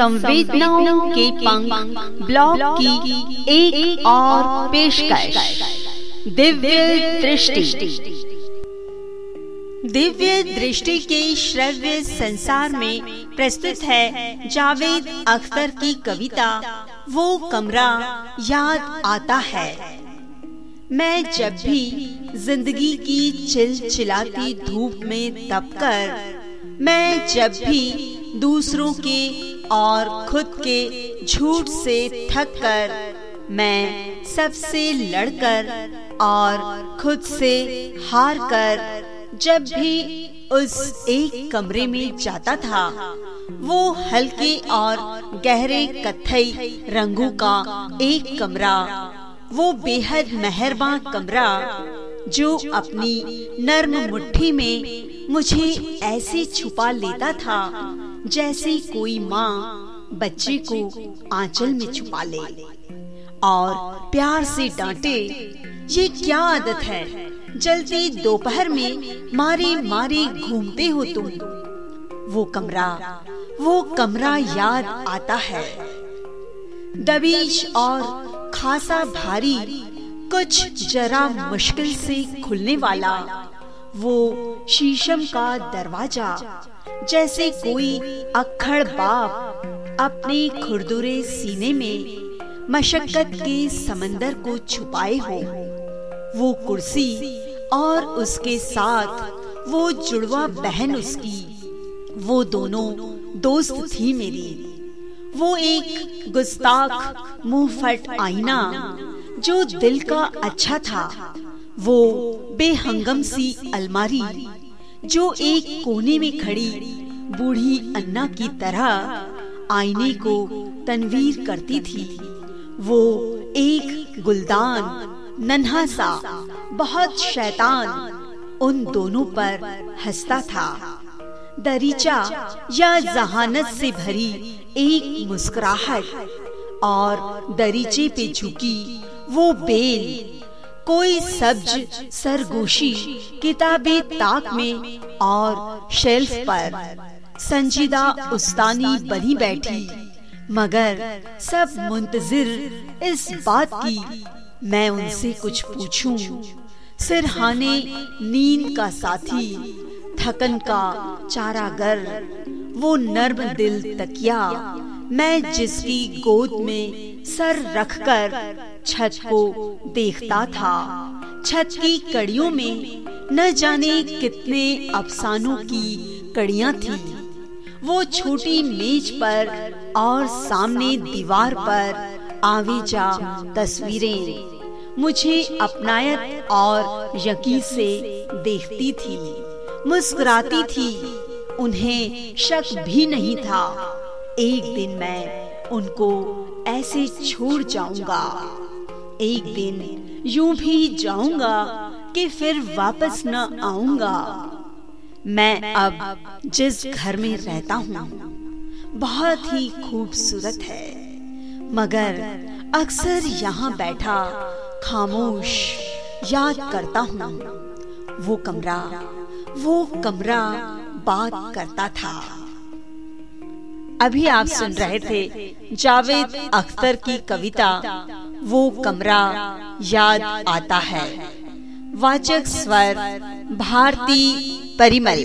संवेदनाओं के पंख ब्लॉग की एक, और पेशकश। दिव्य दृष्टि। दिव्य दृष्टि के श्रव्य संसार में प्रस्तुत है जावेद अख्तर की कविता वो कमरा याद आता है। मैं जब भी ज़िंदगी की चिलचिलाती धूप में तपकर मैं जब भी दूसरों के और खुद के झूठ से थक कर मैं सबसे लड़कर और खुद से हार कर जब भी उस एक कमरे में जाता था, वो हल्के और गहरे कथई रंगों का एक कमरा, वो बेहद मेहरबान कमरा जो अपनी नर्म मुट्ठी में मुझे ऐसे छुपा लेता था जैसे कोई माँ बच्चे को आंचल में छुपा ले और प्यार से डांटे, ये क्या आदत है? जल्दी दोपहर में मारे मारे घूमते हो तुम। वो कमरा वो कमरा याद आता है। दबीश और खासा भारी, कुछ जरा मुश्किल से खुलने वाला, वो शीशम का दरवाज़ा जैसे कोई अखड़ बाप अपने खुरदुरे सीने में मशक्कत के समंदर को छुपाए हो। वो कुर्सी और उसके साथ वो जुड़वा बहन उसकी। वो दोनों दोस्त थी मेरी। वो एक गुस्ताख मुँह फट आईना जो दिल का अच्छा था। वो बेहंगम सी अलमारी जो एक कोने में खड़ी बूढ़ी अन्ना की तरह आईने को तनवीर करती थी। वो एक गुलदान, नन्हा सा, बहुत शैतान, उन दोनों पर हंसता था। दरीचा या जहानत से भरी एक मुस्कुराहट और दरीचे पे झुकी वो बेल, कोई सब्ज सरगोशी किताबें ताक में और शेल्फ पर संजीदा उस्तानी बनी बैठी। मगर सब मुंतजिर इस बात की, मैं उनसे कुछ पूछूँ। सिरहाने नींद का साथी, थकन का चारागर, वो नर्म दिल तकिया, मैं जिसकी गोद में सर रखकर छत को देखता था। छत की कड़ियों में न जाने कितने अफसानों की कड़ियाँ थी। वो छोटी मेज पर और सामने दीवार पर आवेजा तस्वीरें। मुझे अपनायत और यकीन से देखती थी, मुस्कुराती थी। उन्हें शक भी नहीं था। एक दिन मैं उनको ऐसे छोड़ जाऊँगा। एक दिन यूँ भी जाऊँगा कि फिर वापस न आऊँगा। मैं अब जिस घर में रहता हूँ, बहुत ही खूबसूरत है। मगर अक्सर यहाँ बैठा खामोश याद करता हूँ। वो कमरा वो कमरा बात करता था। अभी आप सुन रहे थे जावेद अख्तर की कविता, वो कमरा याद आता है। वाचक स्वर, भारती परिमल।